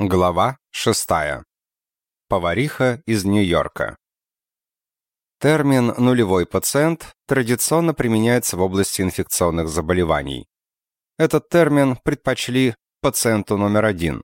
Глава 6. Повариха из Нью-Йорка. Термин «нулевой пациент» традиционно применяется в области инфекционных заболеваний. Этот термин предпочли пациенту номер один,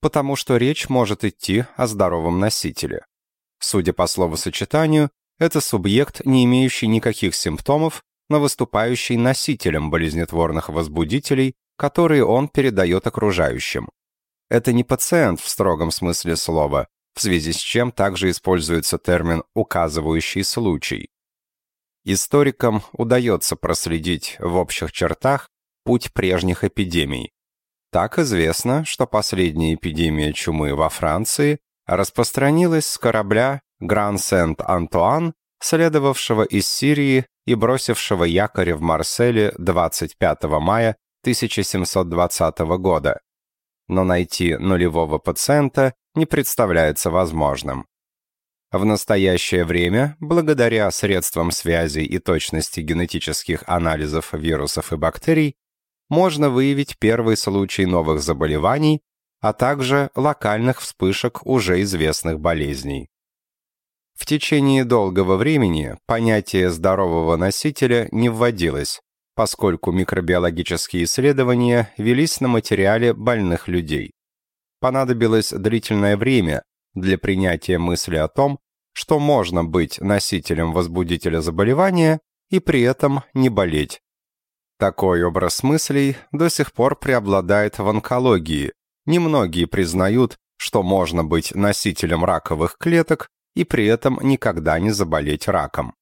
потому что речь может идти о здоровом носителе. Судя по словосочетанию, это субъект, не имеющий никаких симптомов, но выступающий носителем болезнетворных возбудителей, которые он передает окружающим. Это не пациент в строгом смысле слова, в связи с чем также используется термин «указывающий случай». Историкам удается проследить в общих чертах путь прежних эпидемий. Так известно, что последняя эпидемия чумы во Франции распространилась с корабля «Гран Сент-Антуан», следовавшего из Сирии и бросившего якорь в Марселе 25 мая 1720 года но найти нулевого пациента не представляется возможным. В настоящее время, благодаря средствам связи и точности генетических анализов вирусов и бактерий, можно выявить первый случай новых заболеваний, а также локальных вспышек уже известных болезней. В течение долгого времени понятие здорового носителя не вводилось, поскольку микробиологические исследования велись на материале больных людей. Понадобилось длительное время для принятия мысли о том, что можно быть носителем возбудителя заболевания и при этом не болеть. Такой образ мыслей до сих пор преобладает в онкологии. Немногие признают, что можно быть носителем раковых клеток и при этом никогда не заболеть раком.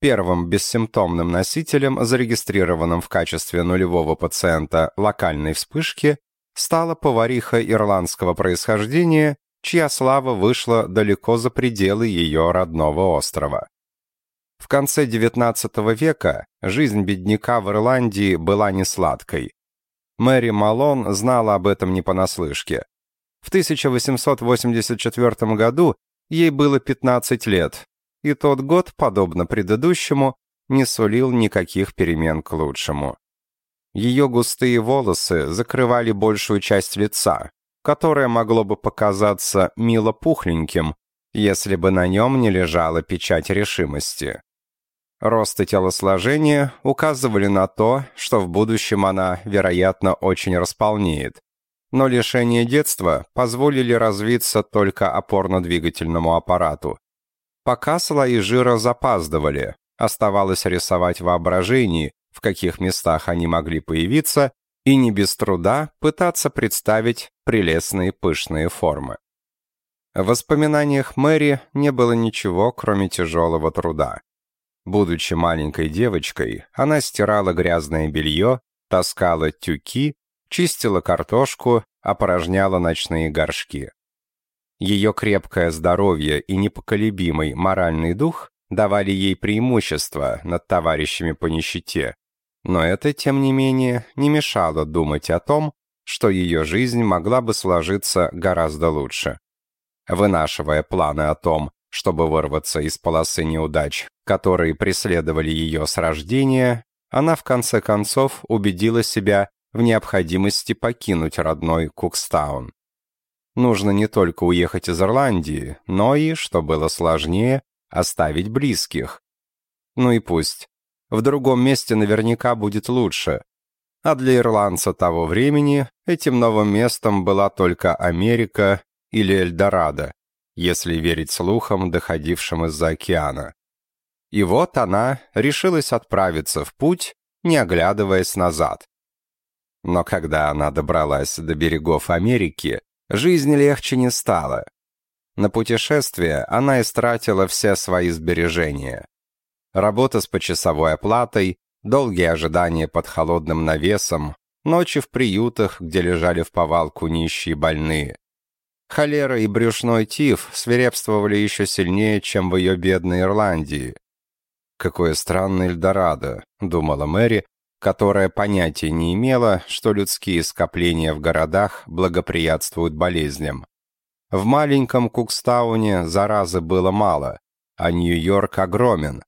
Первым бессимптомным носителем, зарегистрированным в качестве нулевого пациента локальной вспышки, стала повариха ирландского происхождения, чья слава вышла далеко за пределы ее родного острова. В конце XIX века жизнь бедняка в Ирландии была несладкой. Мэри Малон знала об этом не понаслышке. В 1884 году ей было 15 лет, и тот год, подобно предыдущему, не сулил никаких перемен к лучшему. Ее густые волосы закрывали большую часть лица, которое могло бы показаться мило пухленьким, если бы на нем не лежала печать решимости. Рост и телосложение указывали на то, что в будущем она, вероятно, очень располнеет. Но лишение детства позволили развиться только опорно-двигательному аппарату, Пока слои жира запаздывали, оставалось рисовать воображение, в каких местах они могли появиться, и не без труда пытаться представить прелестные пышные формы. В воспоминаниях Мэри не было ничего, кроме тяжелого труда. Будучи маленькой девочкой, она стирала грязное белье, таскала тюки, чистила картошку, опорожняла ночные горшки. Ее крепкое здоровье и непоколебимый моральный дух давали ей преимущество над товарищами по нищете. Но это, тем не менее, не мешало думать о том, что ее жизнь могла бы сложиться гораздо лучше. Вынашивая планы о том, чтобы вырваться из полосы неудач, которые преследовали ее с рождения, она в конце концов убедила себя в необходимости покинуть родной Кукстаун. Нужно не только уехать из Ирландии, но и, что было сложнее, оставить близких. Ну и пусть. В другом месте наверняка будет лучше. А для ирландца того времени этим новым местом была только Америка или Эльдорадо, если верить слухам, доходившим из-за океана. И вот она решилась отправиться в путь, не оглядываясь назад. Но когда она добралась до берегов Америки, Жизнь легче не стала. На путешествие она истратила все свои сбережения. Работа с почасовой оплатой, долгие ожидания под холодным навесом, ночи в приютах, где лежали в повалку нищие больные. Холера и брюшной тиф свирепствовали еще сильнее, чем в ее бедной Ирландии. «Какое странное Эльдорадо», — думала Мэри, которая понятия не имела, что людские скопления в городах благоприятствуют болезням. В маленьком Кукстауне заразы было мало, а Нью-Йорк огромен.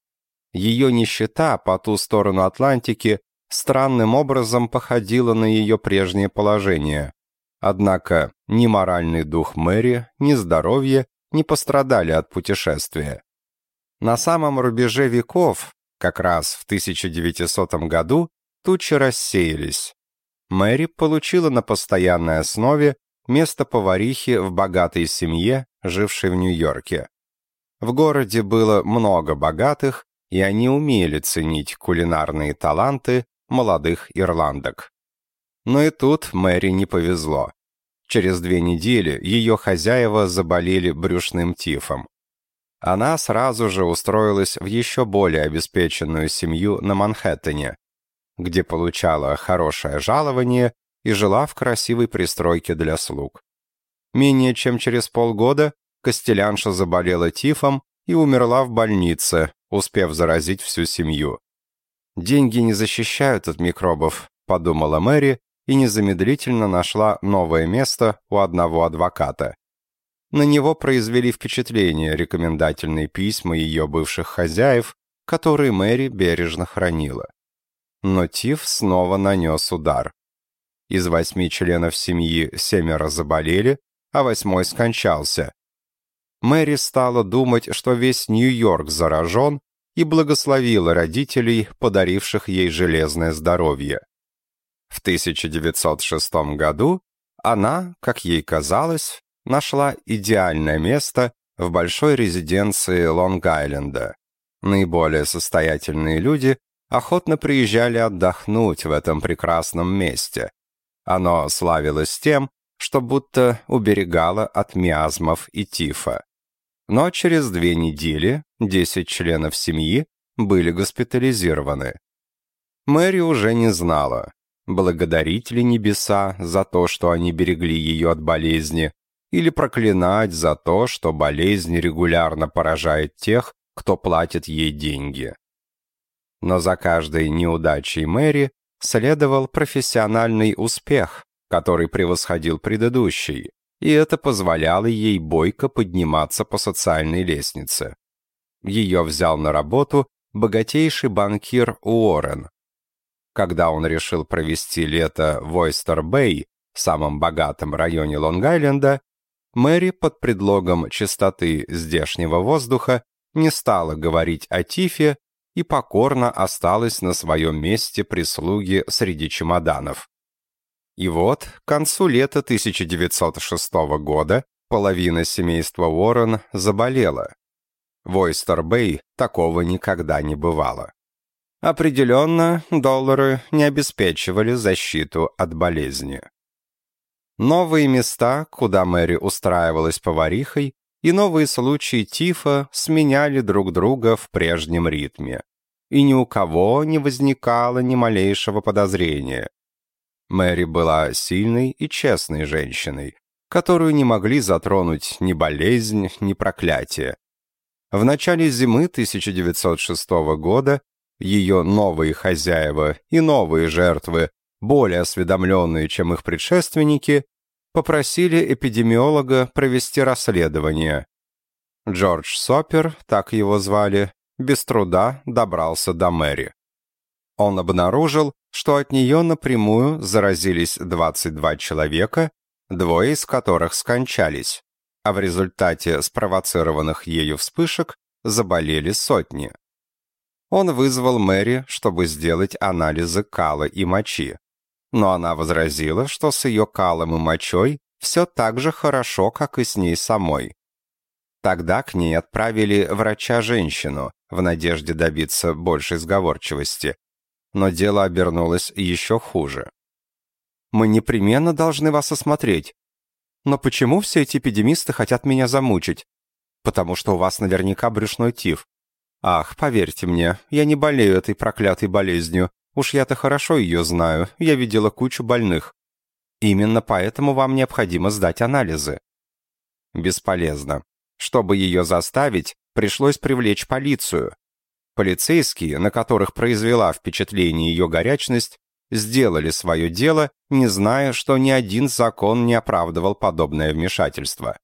Ее нищета по ту сторону Атлантики странным образом походила на ее прежнее положение. Однако ни моральный дух Мэри, ни здоровье не пострадали от путешествия. На самом рубеже веков, как раз в 1900 году, тучи рассеялись. Мэри получила на постоянной основе место поварихи в богатой семье, жившей в Нью-Йорке. В городе было много богатых, и они умели ценить кулинарные таланты молодых ирландок. Но и тут Мэри не повезло. Через две недели ее хозяева заболели брюшным тифом. Она сразу же устроилась в еще более обеспеченную семью на Манхэттене, где получала хорошее жалование и жила в красивой пристройке для слуг. Менее чем через полгода Костелянша заболела тифом и умерла в больнице, успев заразить всю семью. «Деньги не защищают от микробов», — подумала Мэри и незамедлительно нашла новое место у одного адвоката. На него произвели впечатление рекомендательные письма ее бывших хозяев, которые Мэри бережно хранила. Но Тиф снова нанес удар. Из восьми членов семьи семеро заболели, а восьмой скончался. Мэри стала думать, что весь Нью-Йорк заражен, и благословила родителей, подаривших ей железное здоровье. В 1906 году она, как ей казалось, нашла идеальное место в большой резиденции Лонг-Айленда. Наиболее состоятельные люди охотно приезжали отдохнуть в этом прекрасном месте. Оно славилось тем, что будто уберегало от миазмов и тифа. Но через две недели 10 членов семьи были госпитализированы. Мэри уже не знала, благодарить ли небеса за то, что они берегли ее от болезни, или проклинать за то, что болезнь регулярно поражает тех, кто платит ей деньги. Но за каждой неудачей Мэри следовал профессиональный успех, который превосходил предыдущий, и это позволяло ей бойко подниматься по социальной лестнице. Ее взял на работу богатейший банкир Уоррен. Когда он решил провести лето в Ойстер-Бэй, самом богатом районе Лонг-Айленда, Мэри под предлогом чистоты здешнего воздуха не стала говорить о Тифе и покорно осталась на своем месте прислуги среди чемоданов. И вот, к концу лета 1906 года половина семейства Уоррен заболела. В Ойстер-Бэй такого никогда не бывало. Определенно, доллары не обеспечивали защиту от болезни. Новые места, куда Мэри устраивалась поварихой, и новые случаи тифа сменяли друг друга в прежнем ритме. И ни у кого не возникало ни малейшего подозрения. Мэри была сильной и честной женщиной, которую не могли затронуть ни болезнь, ни проклятие. В начале зимы 1906 года ее новые хозяева и новые жертвы, более осведомленные, чем их предшественники, попросили эпидемиолога провести расследование. Джордж Сопер, так его звали, без труда добрался до Мэри. Он обнаружил, что от нее напрямую заразились 22 человека, двое из которых скончались а в результате спровоцированных ею вспышек заболели сотни. Он вызвал Мэри, чтобы сделать анализы кала и мочи. Но она возразила, что с ее калом и мочой все так же хорошо, как и с ней самой. Тогда к ней отправили врача-женщину в надежде добиться большей сговорчивости. Но дело обернулось еще хуже. «Мы непременно должны вас осмотреть», но почему все эти эпидемисты хотят меня замучить? Потому что у вас наверняка брюшной тиф. Ах, поверьте мне, я не болею этой проклятой болезнью. Уж я-то хорошо ее знаю, я видела кучу больных. Именно поэтому вам необходимо сдать анализы. Бесполезно. Чтобы ее заставить, пришлось привлечь полицию. Полицейские, на которых произвела впечатление ее горячность, сделали свое дело, не зная, что ни один закон не оправдывал подобное вмешательство.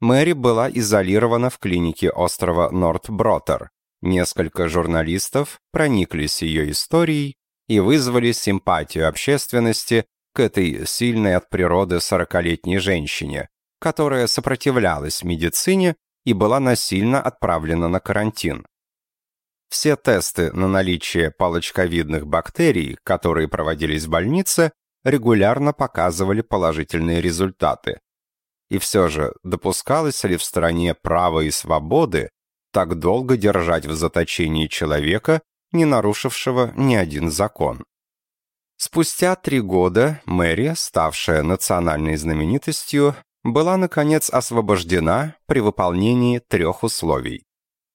Мэри была изолирована в клинике острова Норт-Бротер. Несколько журналистов прониклись ее историей и вызвали симпатию общественности к этой сильной от природы сорокалетней женщине, которая сопротивлялась медицине и была насильно отправлена на карантин. Все тесты на наличие палочковидных бактерий, которые проводились в больнице, регулярно показывали положительные результаты. И все же, допускалось ли в стране права и свободы так долго держать в заточении человека, не нарушившего ни один закон? Спустя три года Мэри, ставшая национальной знаменитостью, была, наконец, освобождена при выполнении трех условий.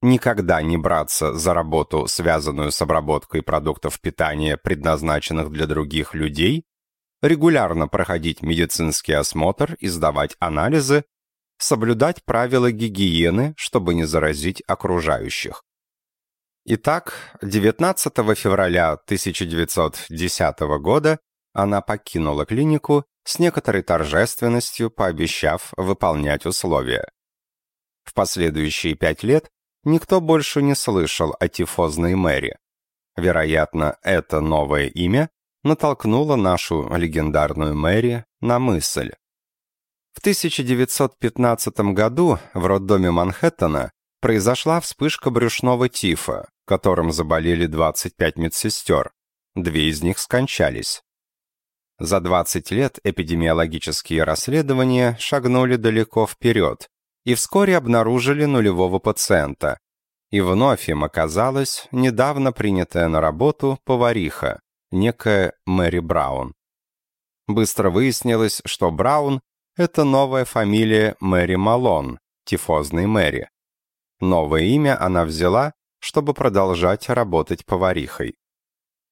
Никогда не браться за работу, связанную с обработкой продуктов питания, предназначенных для других людей, регулярно проходить медицинский осмотр и сдавать анализы, соблюдать правила гигиены, чтобы не заразить окружающих. Итак, 19 февраля 1910 года она покинула клинику с некоторой торжественностью, пообещав выполнять условия. В последующие пять лет никто больше не слышал о тифозной Мэри. Вероятно, это новое имя натолкнуло нашу легендарную Мэри на мысль. В 1915 году в роддоме Манхэттена произошла вспышка брюшного тифа, которым заболели 25 медсестер. Две из них скончались. За 20 лет эпидемиологические расследования шагнули далеко вперед и вскоре обнаружили нулевого пациента. И вновь им оказалась недавно принятая на работу повариха, некая Мэри Браун. Быстро выяснилось, что Браун — это новая фамилия Мэри Малон, тифозной Мэри. Новое имя она взяла, чтобы продолжать работать поварихой.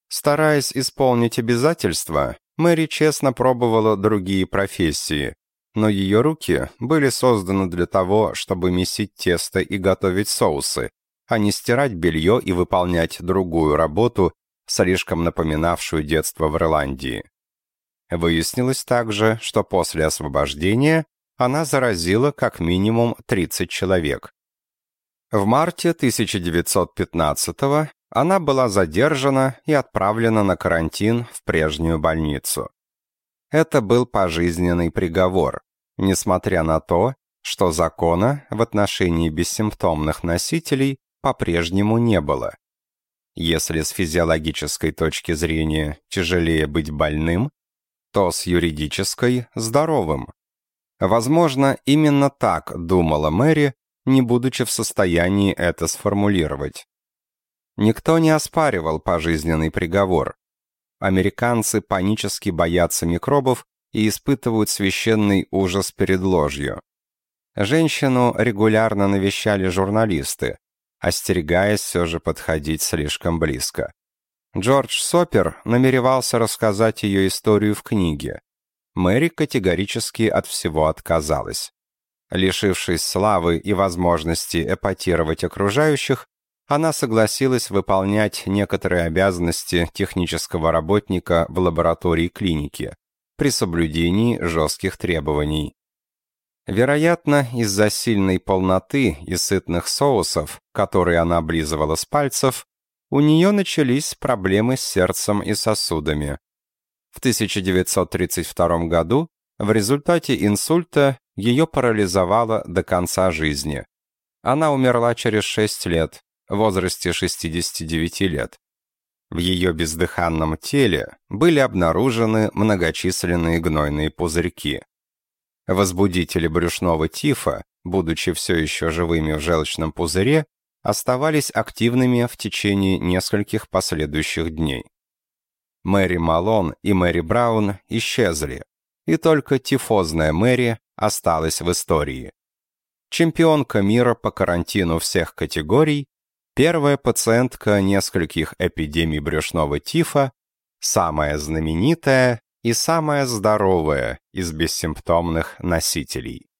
Стараясь исполнить обязательства, Мэри честно пробовала другие профессии, но ее руки были созданы для того, чтобы месить тесто и готовить соусы, а не стирать белье и выполнять другую работу, слишком напоминавшую детство в Ирландии. Выяснилось также, что после освобождения она заразила как минимум 30 человек. В марте 1915 она была задержана и отправлена на карантин в прежнюю больницу. Это был пожизненный приговор, несмотря на то, что закона в отношении бессимптомных носителей по-прежнему не было. Если с физиологической точки зрения тяжелее быть больным, то с юридической – здоровым. Возможно, именно так думала Мэри, не будучи в состоянии это сформулировать. Никто не оспаривал пожизненный приговор. Американцы панически боятся микробов и испытывают священный ужас перед ложью. Женщину регулярно навещали журналисты, остерегаясь все же подходить слишком близко. Джордж Сопер намеревался рассказать ее историю в книге. Мэри категорически от всего отказалась. Лишившись славы и возможности эпатировать окружающих, она согласилась выполнять некоторые обязанности технического работника в лаборатории клиники при соблюдении жестких требований. Вероятно, из-за сильной полноты и сытных соусов, которые она облизывала с пальцев, у нее начались проблемы с сердцем и сосудами. В 1932 году в результате инсульта ее парализовало до конца жизни. Она умерла через 6 лет, в возрасте 69 лет. В ее бездыханном теле были обнаружены многочисленные гнойные пузырьки. Возбудители брюшного тифа, будучи все еще живыми в желчном пузыре, оставались активными в течение нескольких последующих дней. Мэри Малон и Мэри Браун исчезли, и только тифозная Мэри осталась в истории. Чемпионка мира по карантину всех категорий, первая пациентка нескольких эпидемий брюшного тифа, самая знаменитая и самая здоровая из бессимптомных носителей.